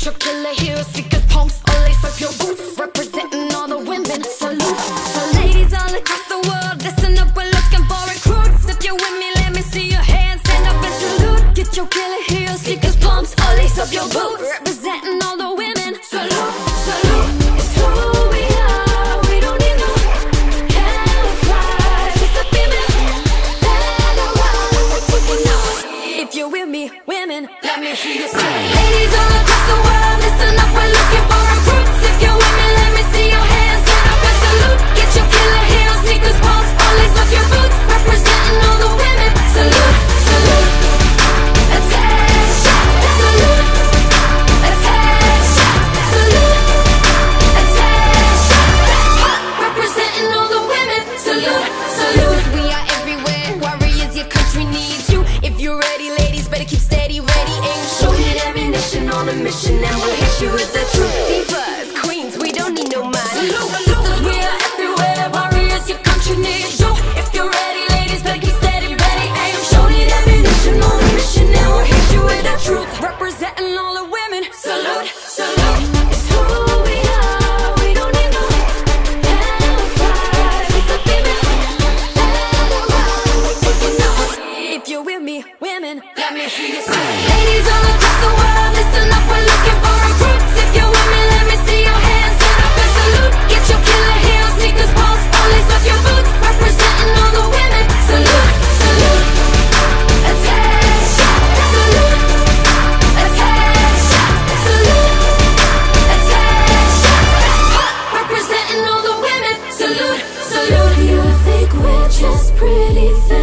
Trip killer heroes, because punk's. Mission and just pretty things.